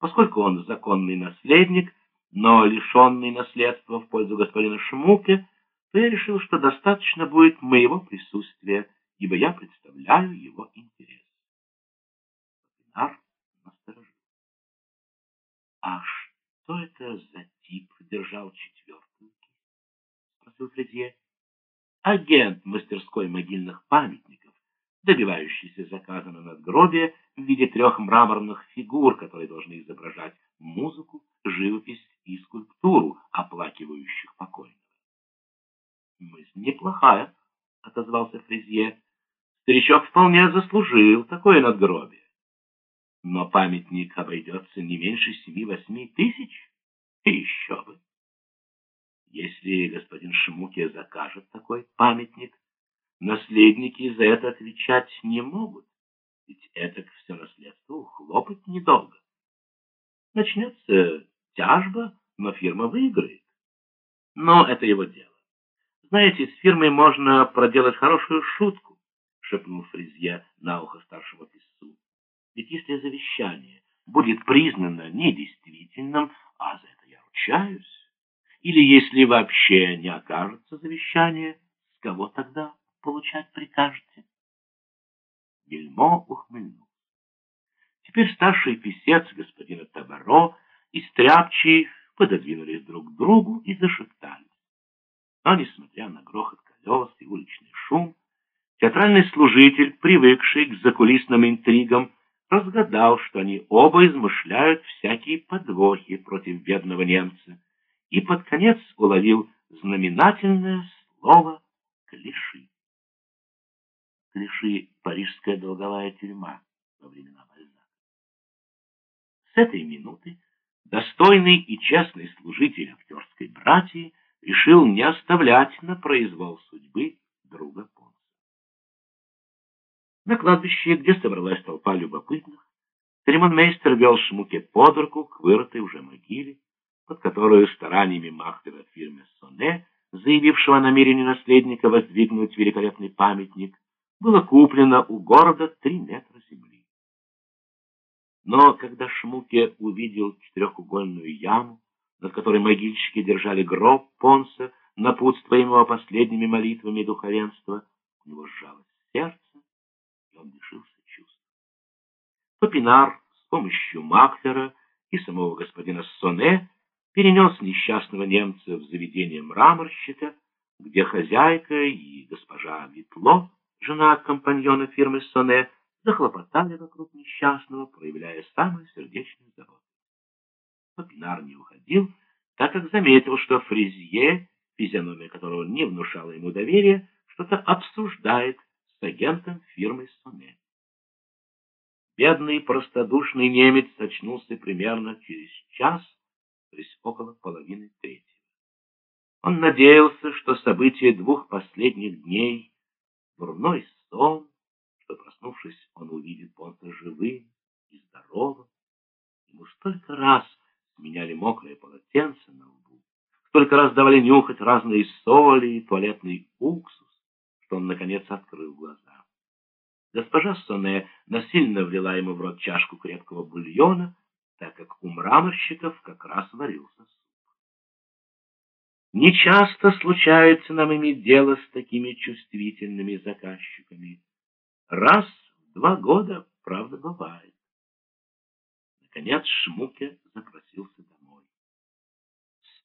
Поскольку он законный наследник, но лишенный наследства в пользу господина Шмуке, то я решил, что достаточно будет моего присутствия, ибо я представляю его интерес. Пинар насторожил. А что это за тип держал четвертую? Спросил Фредье. Агент мастерской могильных памятников, добивающийся заказа на надгробие в виде трех мраморных фигур, которые должны изображать музыку, живопись и скульптуру, оплакивающих покойного. «Мысль неплохая», — отозвался Фрезье. «Старичок вполне заслужил такое надгробие. Но памятник обойдется не меньше семи-восьми тысяч, и еще бы. Если господин Шмуке закажет такой памятник, наследники за это отвечать не могут, ведь это все наследство ухлопать недолго. Начнется тяжба, но фирма выиграет. Но это его дело. Знаете, с фирмой можно проделать хорошую шутку, шепнул Фризье на ухо старшему писцу. Ведь если завещание будет признано недействительным, а за это я ручаюсь, или если вообще не окажется завещание, с кого тогда получать прикажете? Бельмо ухмыльнулся. Теперь старший писец господина Табаро и Стряпчий пододвинулись друг к другу и зашептались. Но, несмотря на грохот колес и уличный шум, театральный служитель, привыкший к закулисным интригам, разгадал, что они оба измышляют всякие подвохи против бедного немца, и под конец уловил знаменательное слово «клиши». Клиши — парижская долговая тюрьма во времена Бальзака. С этой минуты достойный и честный служитель актерской братьи решил не оставлять на произвол судьбы друга Понса. На кладбище, где собралась толпа любопытных, церемонмейстер вел Шмуке под руку к вырытой уже могиле, под которую стараниями мастера фирмы Соне, заявившего о намерении наследника воздвигнуть великолепный памятник, было куплено у города три метра земли. Но когда Шмуке увидел четырехугольную яму, над которой могильщики держали гроб Понса, напутствуемого последними молитвами духовенства, у него сжалось сердце, и он лишился чувств. Попинар с помощью Маклера и самого господина Соне перенес несчастного немца в заведение мраморщика, где хозяйка и госпожа Витло жена компаньона фирмы Соне, захлопотали вокруг несчастного, проявляя самую сердечную заботу. Попинар не уходил, так как заметил, что Фризье, физиономия которого не внушала ему доверия, что-то обсуждает с агентом фирмы Соне. Бедный простодушный немец очнулся примерно через час, то есть около половины третьего. Он надеялся, что события двух последних дней дурной сон, что, проснувшись, он увидит Понса живым и здоровым. Ему столько раз меняли мокрое полотенце на лбу, столько раз давали нюхать разные соли и туалетный уксус, что он, наконец, открыл глаза. Госпожа Соне насильно влила ему в рот чашку крепкого бульона, так как у мраморщиков как раз варился суп. Нечасто случается нам иметь дело с такими чувствительными заказчиками. Раз в два года, правда, бывает. Наконец Шмуке запросился домой.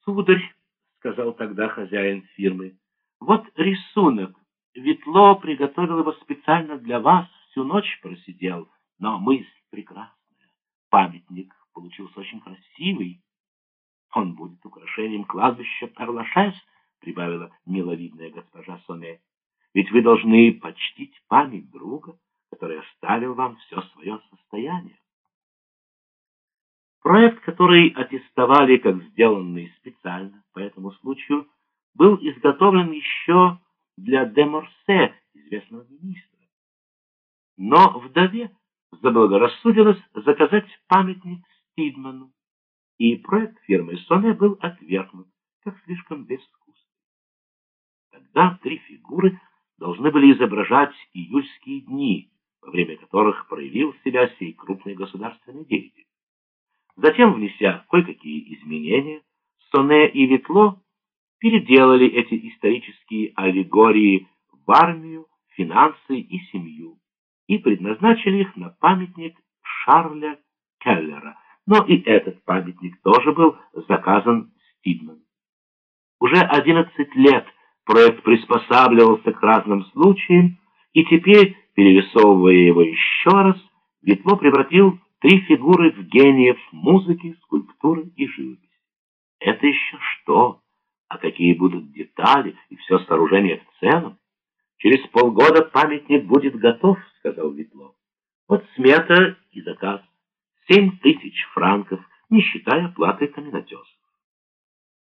«Сударь», — сказал тогда хозяин фирмы, — «вот рисунок. Ветло приготовил его специально для вас, всю ночь просидел, но мысль прекрасная. Памятник получился очень красивый, он будет украшением кладбища Перлашес, прибавила миловидная госпожа Соне. Ведь вы должны почтить память друга, который оставил вам все свое состояние. Проект, который аттестовали как сделанный специально по этому случаю, был изготовлен еще для де Морсе, известного министра. Но вдове заблагорассудилось заказать памятник Стидману и проект фирмы Соне был отвергнут, как слишком безвкусный. Тогда три фигуры должны были изображать июльские дни, во время которых проявил себя сей крупный государственный деятель. Затем, внеся кое-какие изменения, Соне и Ветло переделали эти исторические аллегории в армию, финансы и семью и предназначили их на памятник Шарля Келлера. Но и этот памятник тоже был заказан Стидман. Уже 11 лет проект приспосабливался к разным случаям, и теперь, перерисовывая его еще раз, Ветло превратил три фигуры в гениев музыки, скульптуры и живописи. Это еще что? А какие будут детали и все сооружение в целом? Через полгода памятник будет готов, сказал Ветло. Вот смета и заказ. Семь тысяч франков, не считая платы каменотеса.